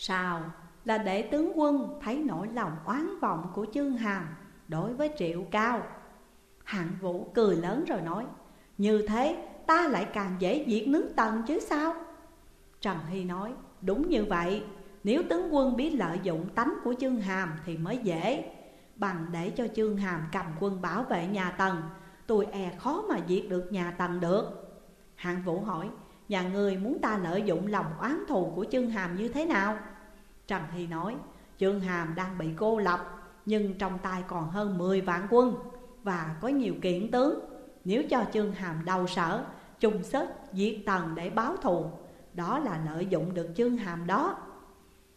Sao? Là để tướng quân thấy nỗi lòng oán vọng của chương hàm đối với triệu cao. Hạng vũ cười lớn rồi nói, Như thế ta lại càng dễ diệt nước tần chứ sao? Trần Hy nói, đúng như vậy. Nếu tướng quân biết lợi dụng tánh của chương hàm thì mới dễ. Bằng để cho chương hàm cầm quân bảo vệ nhà tần, Tôi e khó mà diệt được nhà tần được. Hạng vũ hỏi Nhà người muốn ta lợi dụng lòng oán thù của trương hàm như thế nào? Trần Hy nói trương hàm đang bị cô lập, Nhưng trong tay còn hơn 10 vạn quân Và có nhiều kiện tướng. Nếu cho trương hàm đau sở Chung sức diệt tần để báo thù, Đó là lợi dụng được trương hàm đó.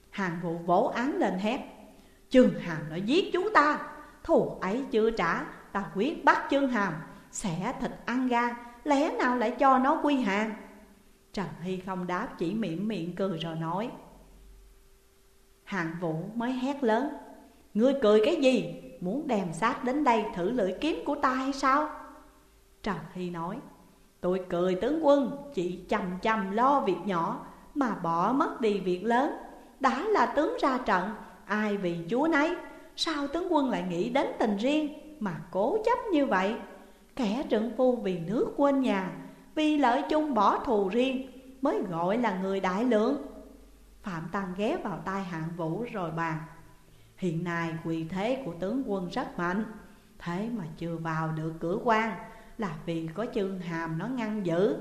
Hàng vụ vỗ án lên hét trương hàm đã giết chúng ta. Thù ấy chưa trả, Ta quyết bắt trương hàm sẽ thịt ăn gan Lẽ nào lại cho nó quy hàng? Trần Hy không đáp chỉ miệng miệng cười rồi nói. Hạng vũ mới hét lớn. Ngươi cười cái gì? Muốn đem xác đến đây thử lưỡi kiếm của ta hay sao? Trần Hy nói. Tôi cười tướng quân, chỉ chầm chầm lo việc nhỏ, Mà bỏ mất đi việc lớn. Đã là tướng ra trận, Ai vì chúa nấy? Sao tướng quân lại nghĩ đến tình riêng Mà cố chấp như vậy? Kẻ trượng phu vì nước quên nhà vì lợi chung bỏ thù riêng, Mới gọi là người đại lượng. Phạm Tăng ghé vào tai hạng vũ rồi bàn, Hiện nay quỳ thế của tướng quân rất mạnh, Thế mà chưa vào được cửa quan, Là vì có chương hàm nó ngăn giữ.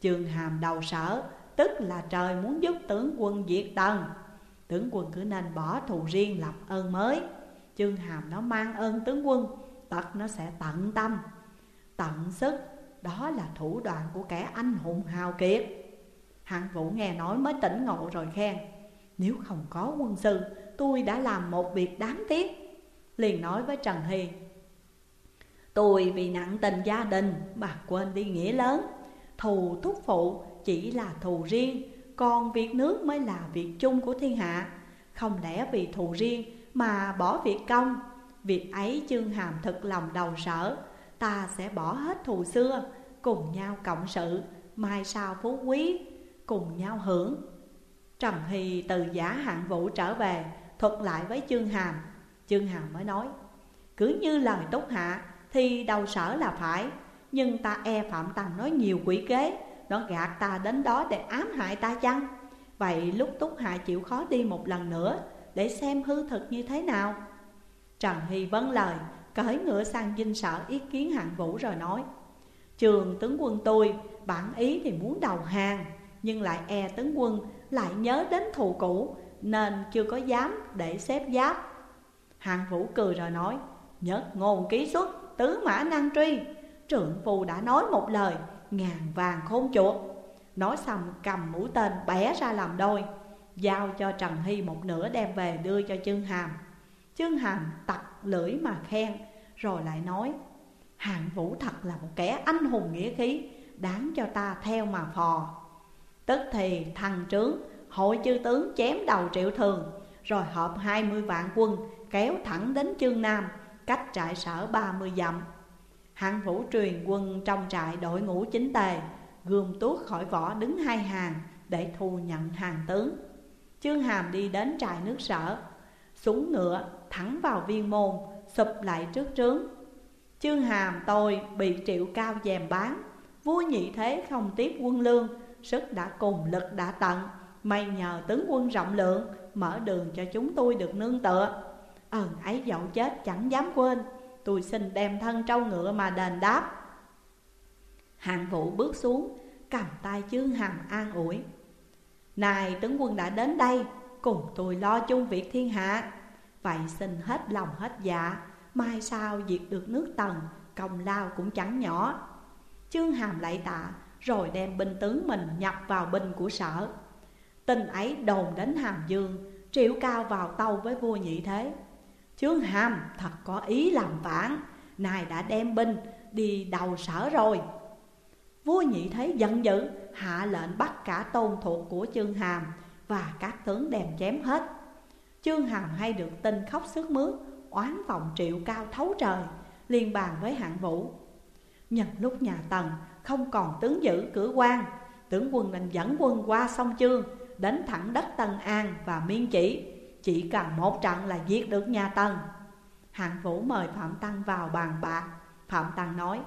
Chương hàm đầu sở, Tức là trời muốn giúp tướng quân diệt tần. Tướng quân cứ nên bỏ thù riêng lập ơn mới. Chương hàm nó mang ơn tướng quân, Tật nó sẽ tận tâm, Tận sức đó là thủ đoạn của kẻ anh hùng hào kiệt. Hạng vũ nghe nói mới tỉnh ngộ rồi khen, Nếu không có quân sư, Tôi đã làm một việc đáng tiếc. Liền nói với Trần Hiền Tôi vì nặng tình gia đình mà quên đi nghĩa lớn. Thù thúc phụ chỉ là thù riêng, Còn việc nước mới là việc chung của thiên hạ. Không lẽ vì thù riêng mà bỏ việc công? Việc ấy chương hàm thực lòng đầu sở Ta sẽ bỏ hết thù xưa, Cùng nhau cộng sự, Mai sau phú quý, Cùng nhau hưởng. Trần Hy từ giả hạng vũ trở về, Thuật lại với Chương Hàm. Chương Hàm mới nói, Cứ như lời Túc Hạ, Thì đầu sở là phải, Nhưng ta e Phạm Tăng nói nhiều quỷ kế, Nó gạt ta đến đó để ám hại ta chăng? Vậy lúc Túc Hạ chịu khó đi một lần nữa, Để xem hư thực như thế nào? Trần Hy vâng lời Cởi ngựa sang dinh sở ý kiến hạng vũ rồi nói, Trường tướng quân tôi, bản ý thì muốn đầu hàng, Nhưng lại e tướng quân lại nhớ đến thù cũ, Nên chưa có dám để xếp giáp. Hạng vũ cười rồi nói Nhất ngôn ký xuất, tứ mã năng truy Trượng phù đã nói một lời, Ngàn vàng khôn chuột Nói xong cầm mũi tên bẻ ra làm đôi, Giao cho Trần Hy một nửa đem về đưa cho Trương Hàm. Trương Hàm tặc lưỡi mà khen rồi lại nói, Hạng Vũ thật là một kẻ anh hùng nghĩa khí, Đáng cho ta theo mà phò. Tức thì thằng trướng, Hội chư tướng chém đầu triệu thường, Rồi họp hai mươi vạn quân Kéo thẳng đến chương Nam, Cách trại sở ba mươi dặm. Hạng Vũ truyền quân trong trại đội ngũ chính tề, Gươm tuốt khỏi vỏ đứng hai hàng Để thu nhận hàng tướng. Trương Hàm đi đến trại nước sở, Súng ngựa thẳng vào viên môn Sụp lại trước trướng. Chương Hàm tôi bị triệu cao dèm bán. Vua nhị thế không tiếp quân lương. Sức đã cùng lực đã tận. May nhờ tướng quân rộng lượng, Mở đường cho chúng tôi được nương tựa. Ơn ấy dẫu chết chẳng dám quên. Tôi xin đem thân trâu ngựa mà đền đáp. Hạng vũ bước xuống, Cầm tay chương hàm an ủi. Này tướng quân đã đến đây, Cùng tôi lo chung việc thiên hạ. Vậy xin hết lòng hết dạ. Mai sau diệt được nước tần, Công lao cũng chẳng nhỏ. Chương hàm lại tạ, Rồi đem binh tướng mình nhập vào binh của sở. Tin ấy đồn đến Hàm Dương Triệu cao vào tâu với vua nhị thế. Chương hàm thật có ý làm phản Này đã đem binh đi đầu sở rồi. Vua nhị thế giận dữ, Hạ lệnh bắt cả tôn thuộc của chương hàm Và các tướng đem chém hết. Chương hàm hay được tin khóc sướt mướt, Oán vọng triệu cao thấu trời Liên bàn với hạng vũ. Nhân lúc nhà Tần không còn tướng giữ cửa quan, Tướng quân nên dẫn quân qua sông Chương, Đến thẳng đất Tân An và Miên Chỉ. Chỉ cần một trận là giết được nhà tần. Hạng Vũ mời Phạm Tăng vào bàn bạc. Phạm Tăng nói,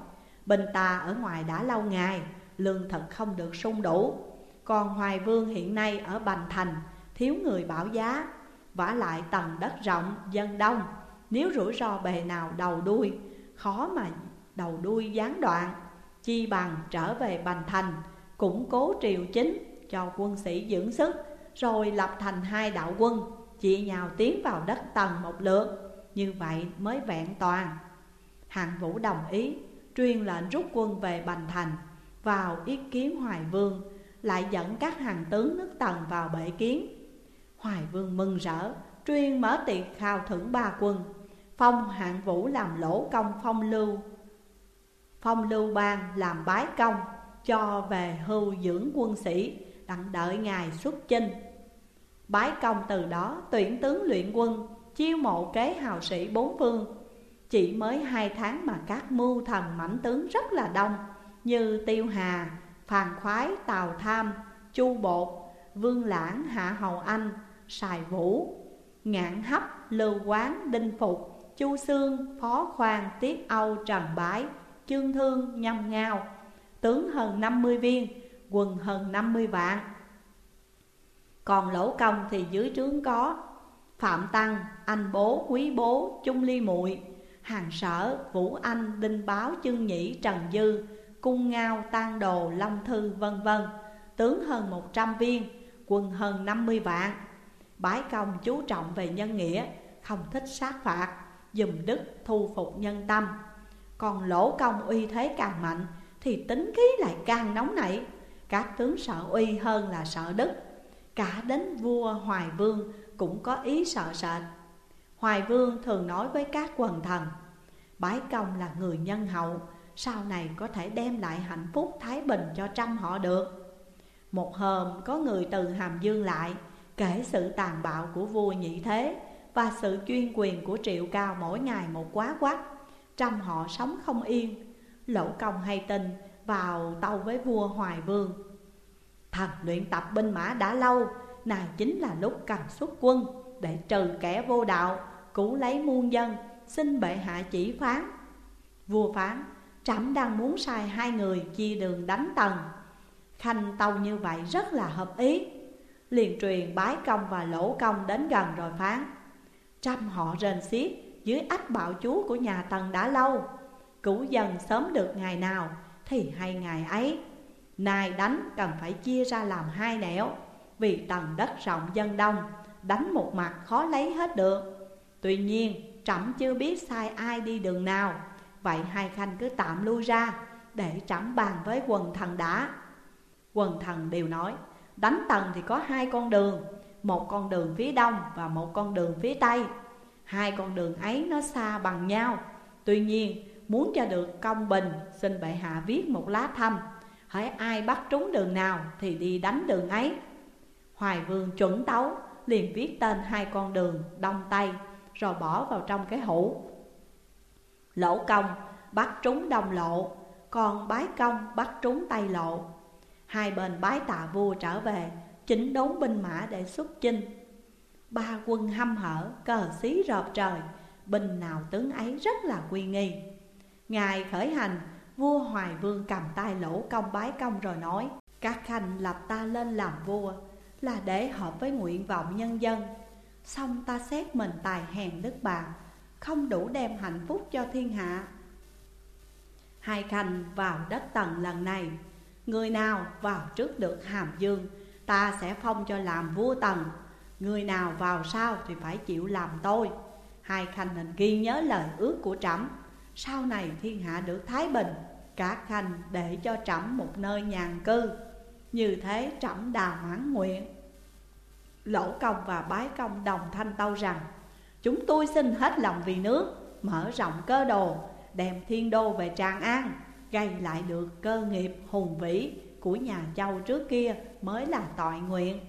Bình ta ở ngoài đã lâu ngày, Lương thực không được sung đủ. Còn Hoài Vương hiện nay ở Bành Thành, Thiếu người bảo giá vả lại tầng đất rộng, dân đông. Nếu rủi ro bề nào đầu đuôi, Khó mà đầu đuôi gián đoạn. Chi bằng trở về Bành Thành, Củng cố triều chính cho quân sĩ dưỡng sức, Rồi lập thành hai đạo quân Chia nhau tiến vào đất tầng một lượt. Như vậy mới vẹn toàn. Hạng Vũ đồng ý, Truyền lệnh rút quân về Bành Thành, Vào ý kiến Hoài Vương, Lại dẫn các hàng tướng nước tầng vào bệ kiến. Hoài Vương mừng rỡ Truyền mở tiệc khao thưởng ba quân. Phong hạng vũ làm lỗ công phong lưu. Phong lưu bang làm bái công Cho về hưu dưỡng quân sĩ Đặng đợi ngài xuất chinh. Bái công từ đó tuyển tướng luyện quân Chiêu mộ kế hào sĩ bốn phương Chỉ mới hai tháng mà các mưu thần mãnh tướng rất là đông Như Tiêu Hà, Phàn Khoái, Tào Tham, Chu Bột, Vương Lãng, Hạ Hầu Anh, Sài Vũ, Ngạn Hấp, Lưu Quán, Đinh Phục, Chu Sương, Phó Khoan, Tiết Âu, Trần Bái, Chương Thương, Nhâm Ngao Tướng hơn 50 viên, quần hơn 50 vạn. Còn lỗ công thì dưới trướng có Phạm Tăng, Anh Bố, Quý Bố, Trung Ly Muội Hàng Sở, Vũ Anh, Đinh Báo, Chương Nhĩ, Trần Dư Cung Ngao, Tan Đồ, Long Thư vân vân. Tướng hơn 100 viên, quần hơn 50 vạn. Bái công chú trọng về nhân nghĩa, không thích sát phạt Dùm đức thu phục nhân tâm. Còn lỗ công uy thế càng mạnh Thì tính khí lại càng nóng nảy. Các tướng sợ uy hơn là sợ đức. Cả đến vua Hoài Vương cũng có ý sợ sệt. Hoài Vương thường nói với các quần thần Bái công là người nhân hậu Sau này có thể đem lại hạnh phúc thái bình cho trăm họ được. Một hôm có người từ Hàm Dương lại Kể sự tàn bạo của vua nhị thế Và sự chuyên quyền của triệu cao mỗi ngày một quá quát. Trăm họ sống không yên, Lỗ công hay tin, vào tâu với vua Hoài Vương. Thần luyện tập binh mã đã lâu, Này chính là lúc cần xuất quân Để trừ kẻ vô đạo, Cứu lấy muôn dân, Xin bệ hạ chỉ phán. Vua phán, Trẫm đang muốn sai hai người chia đường đánh tần. Khanh tâu như vậy rất là hợp ý. Liền truyền bái công và lỗ công đến gần rồi phán. Trăm họ rền xiết dưới ách bạo chúa của nhà Tần đã lâu. Cứu dân sớm được ngày nào thì hay ngày ấy. Nay đánh cần phải chia ra làm hai nẻo. Vì tầng đất rộng dân đông, Đánh một mặt khó lấy hết được. Tuy nhiên, trẫm chưa biết sai ai đi đường nào. Vậy hai khanh cứ tạm lui ra Để trẫm bàn với quần thần đã. Quần thần đều nói Đánh tầng thì có hai con đường, Một con đường phía đông và một con đường phía tây. Hai con đường ấy nó xa bằng nhau. Tuy nhiên, muốn cho được công bình, Xin bệ hạ viết một lá thăm. Hãy ai bắt trúng đường nào thì đi đánh đường ấy. Hoài vương chuẩn tấu, liền viết tên hai con đường đông tây, Rồi bỏ vào trong cái hũ. Lỗ công bắt trúng đông lộ, Còn bái công bắt trúng tây lộ. Hai bên bái tạ vua trở về Chỉnh đốn binh mã để xuất chinh. Ba quân hăm hở, cờ xí rợp trời Binh nào tướng ấy rất là quy nghi. Ngài khởi hành, vua Hoài Vương cầm tay lỗ công bái công rồi nói Các khanh lập ta lên làm vua Là để hợp với nguyện vọng nhân dân. Xong ta xét mình tài hèn đức bạc Không đủ đem hạnh phúc cho thiên hạ. Hai khanh vào đất tầng lần này Người nào vào trước được hàm dương, Ta sẽ phong cho làm vua tần. Người nào vào sau thì phải chịu làm tôi. Hai khanh nên ghi nhớ lời ước của trẫm. Sau này thiên hạ được thái bình, Các khanh để cho trẫm một nơi nhàn cư. Như thế trẫm đào mãn nguyện. Lỗ công và bái công đồng thanh tâu rằng, Chúng tôi xin hết lòng vì nước, Mở rộng cơ đồ, Đem thiên đô về Tràng An. Gây lại được cơ nghiệp hùng vĩ Của nhà châu trước kia mới là tội nguyện.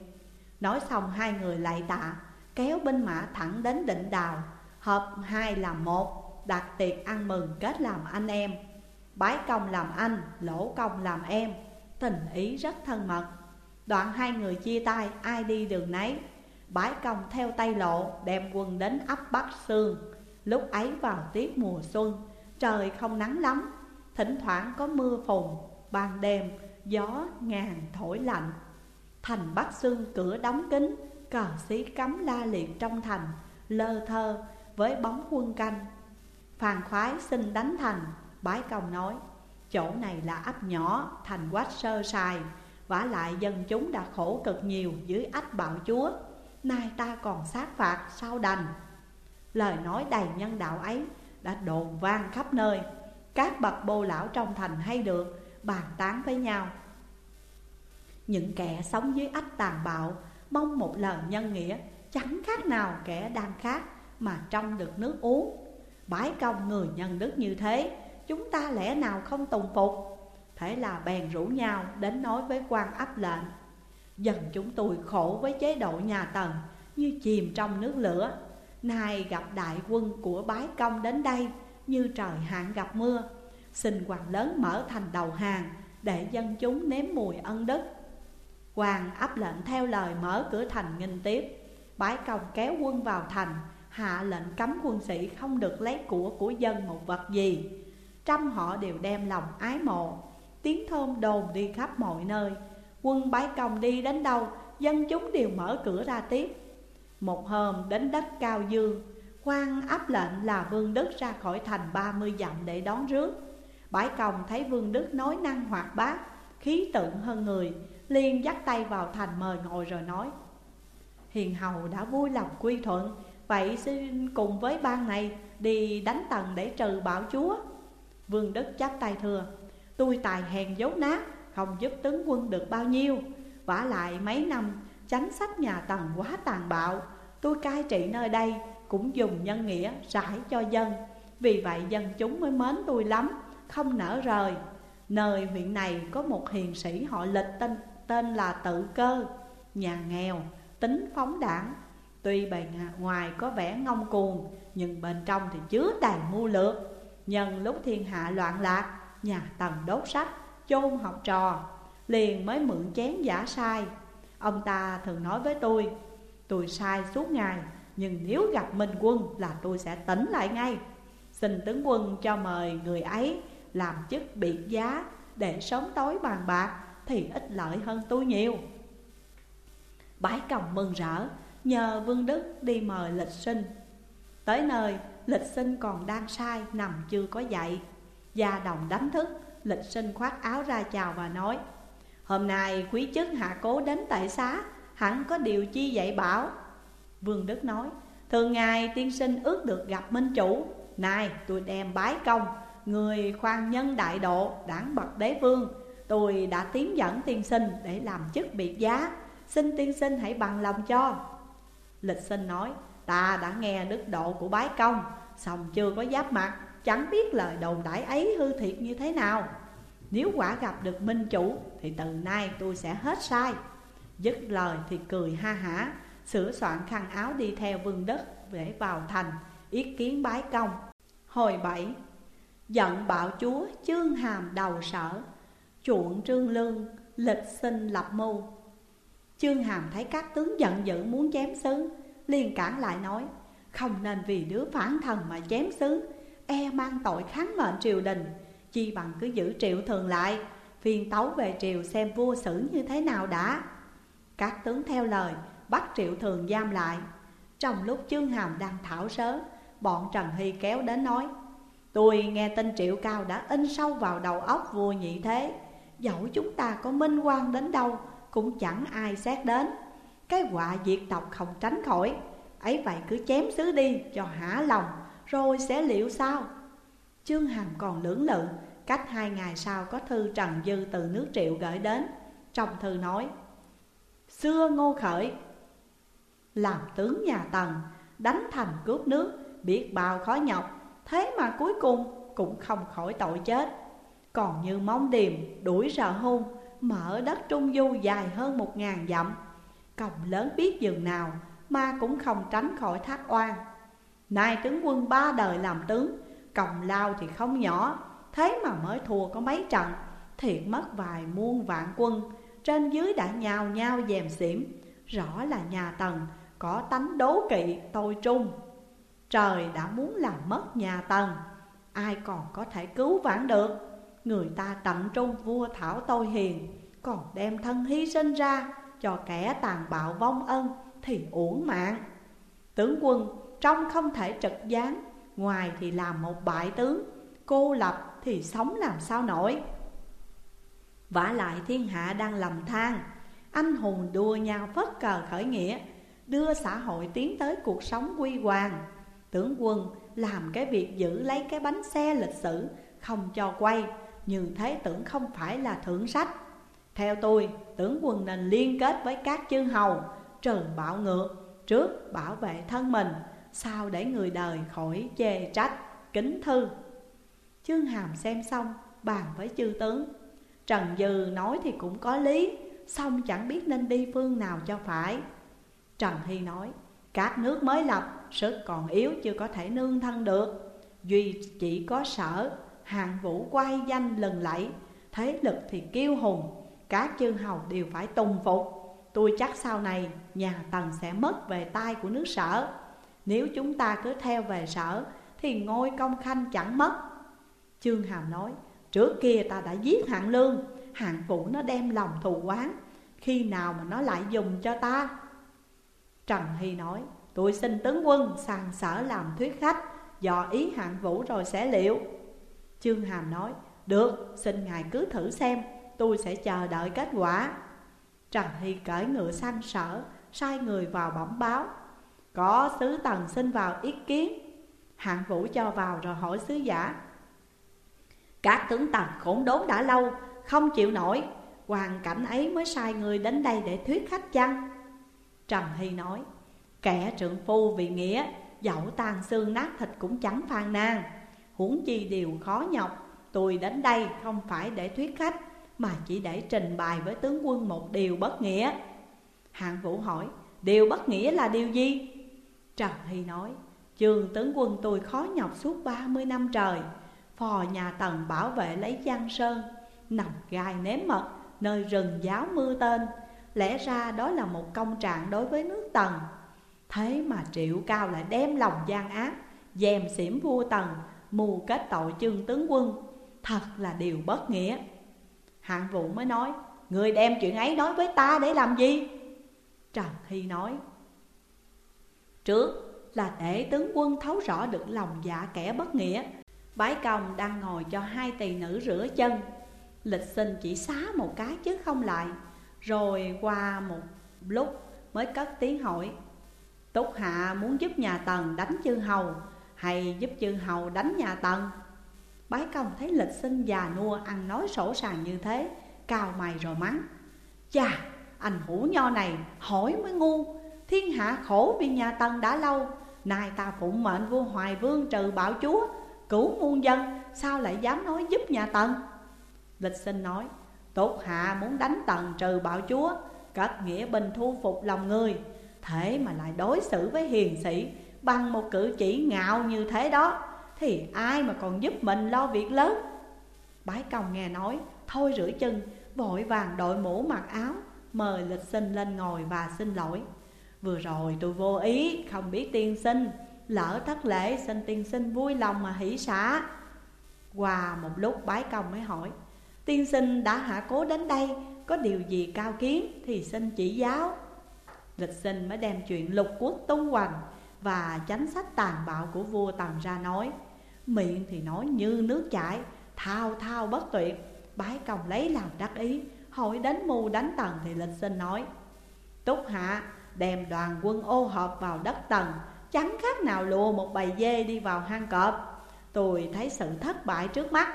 Nói xong hai người lại tạ Kéo binh mã thẳng đến định đào Hợp hai làm một Đặt tiệc ăn mừng kết làm anh em. Bái công làm anh, lỗ công làm em Tình ý rất thân mật. Đoạn hai người chia tay ai đi đường nấy. Bái công theo tay lộ đem quân đến ấp Bắc Sương. Lúc ấy vào tiết mùa xuân Trời không nắng lắm Thỉnh thoảng có mưa phùn, Ban đêm, gió, ngàn, thổi lạnh. Thành Bắc Sương cửa đóng kín, Cờ xí cắm la liệt trong thành, Lơ thơ với bóng quân canh. Phàn khoái xin đánh thành, Bái công nói, Chỗ này là ấp nhỏ, Thành quách sơ sài, vả lại dân chúng đã khổ cực nhiều dưới ách bạo chúa. Nay ta còn sát phạt, sao đành? Lời nói đầy nhân đạo ấy đã đồn vang khắp nơi. Các bậc bô lão trong thành hay được, bàn tán với nhau. Những kẻ sống dưới ách tàn bạo, Mong một lời nhân nghĩa, Chẳng khác nào kẻ đang khát Mà trong được nước uống. Bái công người nhân đức như thế, Chúng ta lẽ nào không tùng phục? Thế là bèn rủ nhau đến nói với quan áp lệnh. Dần chúng tôi khổ với chế độ nhà Tần Như chìm trong nước lửa. Nay gặp đại quân của bái công đến đây như trời hạn gặp mưa, Xin hoàng lớn mở thành đầu hàng Để dân chúng nếm mùi ân đức. Hoàng áp lệnh theo lời mở cửa thành nghinh tiếp, Bái công kéo quân vào thành, Hạ lệnh cấm quân sĩ không được lấy của của dân một vật gì. Trăm họ đều đem lòng ái mộ, Tiếng thơm đồn đi khắp mọi nơi. Quân bái công đi đến đâu, Dân chúng đều mở cửa ra tiếp. Một hôm đến đất Cao Dương quan áp lệnh là Vương Đức ra khỏi thành ba mươi dặm để đón rước. Bãi công thấy Vương Đức nói năng hoạt bát, Khí tượng hơn người, liền dắt tay vào thành mời ngồi rồi nói, Hiền hầu đã vui lòng quy thuận, Vậy xin cùng với ban này đi đánh tần để trừ bạo chúa. Vương Đức chắp tay thừa: Tôi tài hèn dốt nát, Không giúp tướng quân được bao nhiêu. Vả lại mấy năm, Chánh sách nhà Tần quá tàn bạo, Tôi cai trị nơi đây cũng dùng nhân nghĩa rải cho dân. Vì vậy dân chúng mới mến tôi lắm Không nỡ rời. Nơi huyện này có một hiền sĩ họ lịch tên, tên là Tự Cơ Nhà nghèo, tính phóng đảng. Tuy bề ngoài có vẻ ngông cuồng Nhưng bên trong thì chứa đầy mưu lược. Nhân lúc thiên hạ loạn lạc Nhà Tần đốt sách, chôn học trò Liền mới mượn chén giả sai. Ông ta thường nói với tôi Tôi sai suốt ngày nhưng nếu gặp Minh Quân là tôi sẽ tỉnh lại ngay. Xin tướng quân cho mời người ấy Làm chức biệt giá Để sống tối bàn bạc, Thì ít lợi hơn tôi nhiều. Bái còng mừng rỡ, Nhờ Vương Đức đi mời lịch sinh. Tới nơi, lịch sinh còn đang sai, Nằm chưa có dậy. Gia đồng đánh thức, Lịch sinh khoác áo ra chào và nói, Hôm nay quý chức hạ cố đến tại xá, Hẳn có điều chi dạy bảo. Vương Đức nói Thường ngày tiên sinh ước được gặp minh chủ. Này, tôi đem bái công. Người khoan nhân đại độ Đảng bậc đế vương. Tôi đã tiến dẫn tiên sinh để làm chức biệt giá. Xin tiên sinh hãy bằng lòng cho. Lịch sinh nói, Ta đã nghe đức độ của bái công Xong chưa có giáp mặt. Chẳng biết lời đồn đãi ấy hư thiệt như thế nào. Nếu quả gặp được minh chủ, Thì từ nay tôi sẽ hết sai. Dứt lời thì cười ha hả Sửa soạn khăn áo đi theo vương đất Để vào thành, Ý kiến bái công. Hồi bảy, Giận bạo chúa chương hàm đầu sở, Chuộng trương lương, Lịch sinh lập mưu. Chương hàm thấy các tướng giận dữ muốn chém sứ liền cản lại nói, Không nên vì đứa phản thần mà chém sứ E mang tội kháng mệnh triều đình, Chi bằng cứ giữ triệu thường lại Phiên tấu về triều xem vua xử như thế nào đã. Các tướng theo lời bắt triệu thường giam lại. Trong lúc Chương Hàm đang thảo sớ, Bọn Trần Hy kéo đến nói, Tôi nghe tin triệu cao đã in sâu vào đầu óc vua nhị thế. Dẫu chúng ta có minh quan đến đâu, Cũng chẳng ai xét đến. Cái họa diệt tộc không tránh khỏi, ấy vậy cứ chém xứ đi cho hả lòng, rồi sẽ liệu sao? Trương Hàm còn lưỡng lự, Cách hai ngày sau có thư Trần Dư từ nước triệu gửi đến. Trong thư nói, Xưa ngô khởi làm tướng nhà Tần, Đánh thành cướp nước, Biết bao khó nhọc, Thế mà cuối cùng cũng không khỏi tội chết. Còn như mong điềm đuổi sợ hung Mở đất trung du dài hơn một ngàn dặm. Còng lớn biết dường nào Mà cũng không tránh khỏi thác oan. Nay tướng quân ba đời làm tướng Còng lao thì không nhỏ, Thế mà mới thua có mấy trận Thiệt mất vài muôn vạn quân. Trên dưới đã nhào nhao dèm xỉm, Rõ là nhà Tần có tánh đố kỵ tôi trung. Trời đã muốn làm mất nhà Tần Ai còn có thể cứu vãn được? Người ta tận trung vua thảo tôi hiền, Còn đem thân hy sinh ra Cho kẻ tàn bạo vong ân Thì uổng mạng. Tướng quân trong không thể trực gián, Ngoài thì làm một bại tướng, Cô lập thì sống làm sao nổi? Vả lại thiên hạ đang lầm than, Anh hùng đua nhau phất cờ khởi nghĩa Đưa xã hội tiến tới cuộc sống quy hoàng. Tướng quân làm cái việc giữ lấy cái bánh xe lịch sử Không cho quay Như thế tưởng không phải là thưởng sách. Theo tôi, tướng quân nên liên kết với các chư hầu Trừ bạo ngược Trước bảo vệ thân mình sau để người đời khỏi chê trách Kính thư. Chương Hàm xem xong bàn với chư tướng. Trần Dư nói thì cũng có lý Xong chẳng biết nên đi phương nào cho phải. Trần Hy nói, Các nước mới lập, Sức còn yếu chưa có thể nương thân được. Duy chỉ có sở Hạng vũ quay danh lần lẫy, Thế lực thì kiêu hùng, Các chư hầu đều phải tùng phục. Tôi chắc sau này, nhà Tần sẽ mất về tay của nước sở. Nếu chúng ta cứ theo về sở, Thì ngôi công khanh chẳng mất. Trương Hàm nói, Trước kia ta đã giết hạng lương, Hạng vũ nó đem lòng thù quán Khi nào mà nó lại dùng cho ta? Trần Hy nói Tôi xin tướng quân sang sở làm thuyết khách Dò ý hạng vũ rồi sẽ liệu. Trương Hàm nói Được, xin ngài cứ thử xem Tôi sẽ chờ đợi kết quả. Trần Hy cởi ngựa sang sở Sai người vào bẩm báo Có sứ tần xin vào ý kiến. Hạng vũ cho vào rồi hỏi sứ giả Các tướng tần khốn đốn đã lâu Không chịu nổi Hoàn cảnh ấy mới sai người đến đây để thuyết khách chăng? Trần Hy nói, Kẻ trượng phu vì nghĩa, Dẫu tan xương nát thịt cũng chẳng phàn nàn. Huống chi điều khó nhọc, Tôi đến đây không phải để thuyết khách, Mà chỉ để trình bày với tướng quân một điều bất nghĩa. Hạng Vũ hỏi, Điều bất nghĩa là điều gì? Trần Hy nói Trường tướng quân tôi khó nhọc suốt 30 năm trời. Phò nhà Tần bảo vệ lấy Giang Sơn, Nằm gai ném mật, Nơi rừng giáo mưa tên. Lẽ ra đó là một công trạng đối với nước Tần. Thế mà triệu cao lại đem lòng gian ác, Dèm xỉm vua Tần, Mù kết tội chương tướng quân. Thật là điều bất nghĩa. Hạng Vũ mới nói, Người đem chuyện ấy nói với ta để làm gì? Trần Hy nói, Trước là để tướng quân thấu rõ được lòng dạ kẻ bất nghĩa. Bái công đang ngồi cho hai tỳ nữ rửa chân. Lịch sinh chỉ xá một cái chứ không lại. Rồi qua một lúc mới cất tiếng hỏi Túc Hạ muốn giúp nhà Tần đánh chư hầu Hay giúp chư hầu đánh nhà Tần? Bái công thấy lịch sinh già nua ăn nói sổ sàng như thế Cao mày rồi mắng Chà, anh hủ nho này hỏi mới ngu Thiên hạ khổ vì nhà Tần đã lâu Nay ta phụng mệnh vua Hoài Vương trừ bạo chúa Cứu muôn dân Sao lại dám nói giúp nhà Tần? Lịch sinh nói Tốt hạ muốn đánh Tần trừ bạo chúa cất nghĩa bình thu phục lòng người. Thế mà lại đối xử với hiền sĩ, Bằng một cử chỉ ngạo như thế đó, Thì ai mà còn giúp mình lo việc lớn? Bái công nghe nói, Thôi rửa chân, Vội vàng đội mũ mặc áo, Mời lịch sinh lên ngồi và xin lỗi. Vừa rồi tôi vô ý, Không biết tiên sinh, Lỡ thất lễ xin tiên sinh vui lòng mà hỷ xả. Qua một lúc bái công mới hỏi Tiên sinh đã hạ cố đến đây, Có điều gì cao kiến thì xin chỉ giáo. Lịch sinh mới đem chuyện lục quốc tung hoành Và chánh sách tàn bạo của vua tầm ra nói. Miệng thì nói như nước chảy, Thao thao bất tuyệt. Bái công lấy làm đắc ý, Hỏi đến mù đánh Tần thì lịch sinh nói, Túc hạ, đem đoàn quân ô hợp vào đất Tần, Chẳng khác nào lùa một bầy dê đi vào hang cọp. Tôi thấy sự thất bại trước mắt.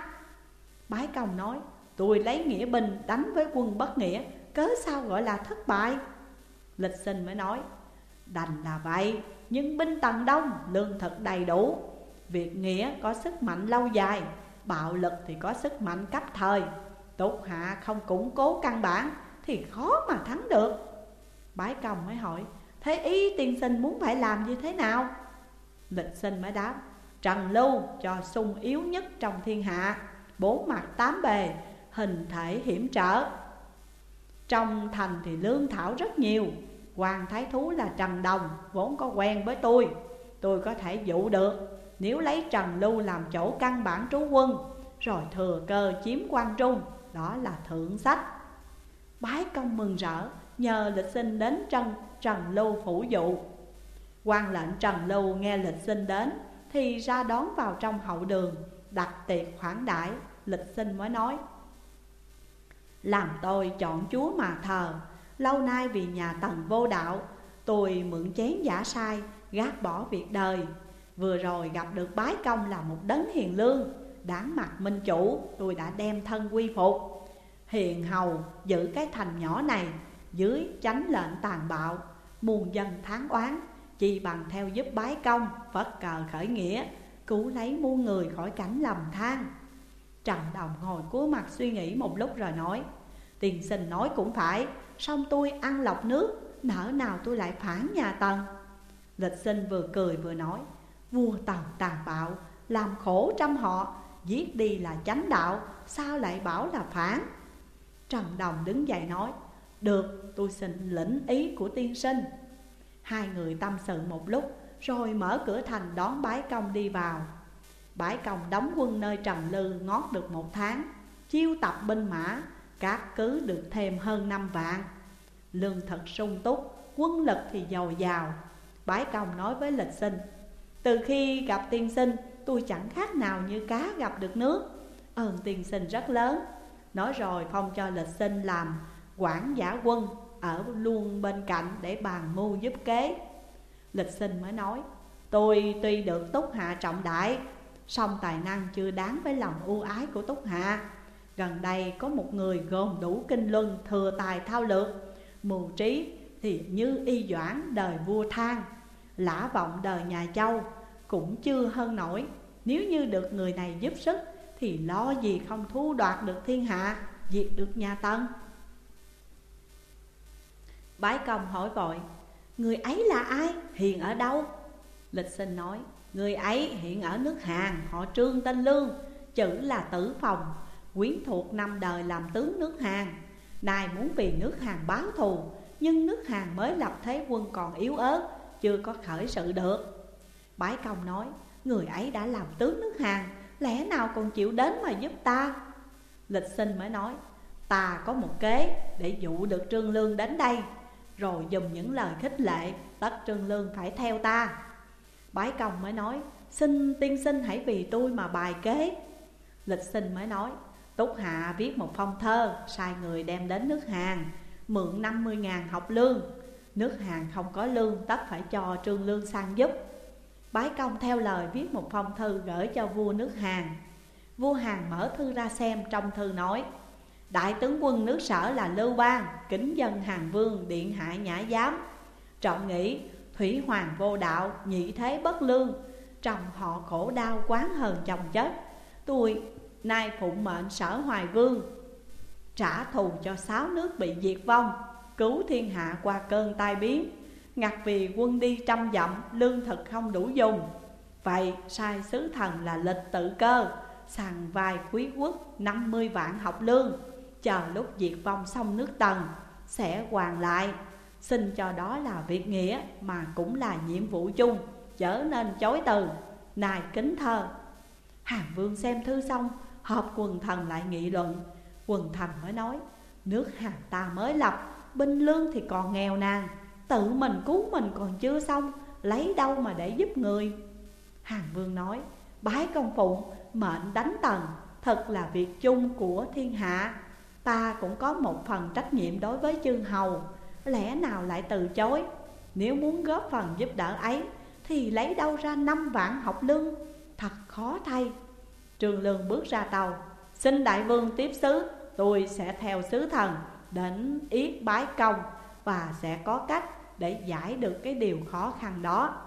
Bái công nói Tôi lấy nghĩa binh đánh với quân bất nghĩa, Cớ sao gọi là thất bại? Lịch sinh mới nói, Đành là vậy, Nhưng binh tầng đông, lương thực đầy đủ. Việc nghĩa có sức mạnh lâu dài, Bạo lực thì có sức mạnh cấp thời. Tốt hạ không củng cố căn bản Thì khó mà thắng được. Bái công mới hỏi, Thế ý tiên sinh muốn phải làm như thế nào? Lịch sinh mới đáp, Trần lưu cho sung yếu nhất trong thiên hạ Bốn mặt tám bề Hình thể hiểm trở. Trong thành thì lương thảo rất nhiều Hoàng Thái Thú là Trần Đồng Vốn có quen với tôi Tôi có thể dụ được. Nếu lấy Trần Lưu làm chỗ căn bản trú quân Rồi thừa cơ chiếm quan trung Đó là thượng sách. Bái công mừng rỡ Nhờ lịch sinh đến Trần, Trần Lưu phủ dụ. Quan lệnh Trần Lưu nghe lịch sinh đến Thì ra đón vào trong hậu đường Đặt tiệc khoản đãi Lịch sinh mới nói làm tôi chọn chúa mà thờ. Lâu nay vì nhà tần vô đạo, Tôi mượn chén giả sai, Gác bỏ việc đời. Vừa rồi gặp được bái công là một đấng hiền lương. Đáng mặt minh chủ, Tôi đã đem thân quy phục. Hiền hầu giữ cái thành nhỏ này, Dưới tránh lệnh tàn bạo. Muôn dân tháng oán Chỉ bằng theo giúp bái công, Phất cờ khởi nghĩa, Cứu lấy muôn người khỏi cảnh lầm than. Trần Đồng ngồi cúi mặt suy nghĩ một lúc rồi nói Tiền sinh nói cũng phải. Xong tôi ăn lọc nước, Nỡ nào tôi lại phản nhà Tần. Lịch sinh vừa cười vừa nói, Vua Tần tàn bạo, Làm khổ trăm họ, Giết đi là chánh đạo, Sao lại bảo là phản Trần Đồng đứng dậy nói, Được, tôi xin lĩnh ý của tiên sinh. Hai người tâm sự một lúc, Rồi mở cửa thành đón bái công đi vào. Bái công đóng quân nơi Trầm Lư ngót được một tháng, Chiêu tập binh mã các cứ được thêm hơn năm vạn. Lương thật sung túc, Quân lực thì dồi dào. Bái công nói với lịch sinh, Từ khi gặp tiên sinh, Tôi chẳng khác nào như cá gặp được nước. Ơn tiên sinh rất lớn. Nói rồi phong cho lịch sinh làm quản giả quân Ở luôn bên cạnh để bàn mưu giúp kế. Lịch sinh mới nói, Tôi tuy được túc hạ trọng đại, song tài năng chưa đáng với lòng ưu ái của Túc Hạ. Gần đây có một người gồm đủ kinh luân thừa tài thao lược Mưu trí thì như y doãn đời vua thang Lã vọng đời nhà châu cũng chưa hơn nổi Nếu như được người này giúp sức Thì lo gì không thu đoạt được thiên hạ Diệt được nhà Tân Bái công hỏi vội Người ấy là ai? Hiền ở đâu? Lịch sinh nói Người ấy hiện ở nước Hàn, họ trương tên Lương Chữ là tử phòng, quyến thuộc năm đời làm tướng nước Hàn. Nay muốn vì nước Hàn báo thù, Nhưng nước Hàn mới lập thế quân còn yếu ớt, Chưa có khởi sự được. Bái công nói, Người ấy đã làm tướng nước Hàn, Lẽ nào còn chịu đến mà giúp ta? Lịch sinh mới nói, Ta có một kế để dụ được Trương Lương đến đây, Rồi dùng những lời khích lệ Tất Trương Lương phải theo ta. Bái công mới nói, Xin tiên sinh hãy vì tôi mà bài kế. Lịch sinh mới nói Túc Hạ viết một phong thơ Sai người đem đến nước Hàn Mượn 50 ngàn học lương. Nước Hàn không có lương tất phải cho trương lương sang giúp. Bái công theo lời viết một phong thư gửi cho vua nước Hàn. Vua Hàn mở thư ra xem trong thư nói Đại tướng quân nước sở là Lưu Bang Kính dân Hàn Vương điện hạ nhã giám. Trọng nghĩ Thủy hoàng vô đạo, nhị thế bất lương. Chồng họ khổ đau quán hờn chồng chết. Tôi nay phụng mệnh sở hoài vương, Trả thù cho sáu nước bị diệt vong, Cứu thiên hạ qua cơn tai biến. Ngặt vì quân đi trăm dặm, Lương thực không đủ dùng. Vậy sai sứ thần là lịch tự cơ, Sàng vài quý quốc 50 vạn học lương. Chờ lúc diệt vong xong nước tần, Sẽ hoàn lại. Xin cho đó là việc nghĩa, mà cũng là nhiệm vụ chung Trở nên chối từ. Nài kính thơ. Hàng vương xem thư xong Họp quần thần lại nghị luận. Quần thần mới nói, Nước hàng ta mới lập, Binh lương thì còn nghèo nàn Tự mình cứu mình còn chưa xong, Lấy đâu mà để giúp người? Hàng vương nói, Bái công phụng mệnh đánh tần, Thật là việc chung của thiên hạ. Ta cũng có một phần trách nhiệm đối với chương hầu. Lẽ nào lại từ chối? Nếu muốn góp phần giúp đỡ ấy, Thì lấy đâu ra năm vạn học lương? Thật khó thay. Trương Lương bước ra tàu. Xin đại vương tiếp sứ, Tôi sẽ theo sứ thần Đến yết bái công Và sẽ có cách để giải được cái điều khó khăn đó.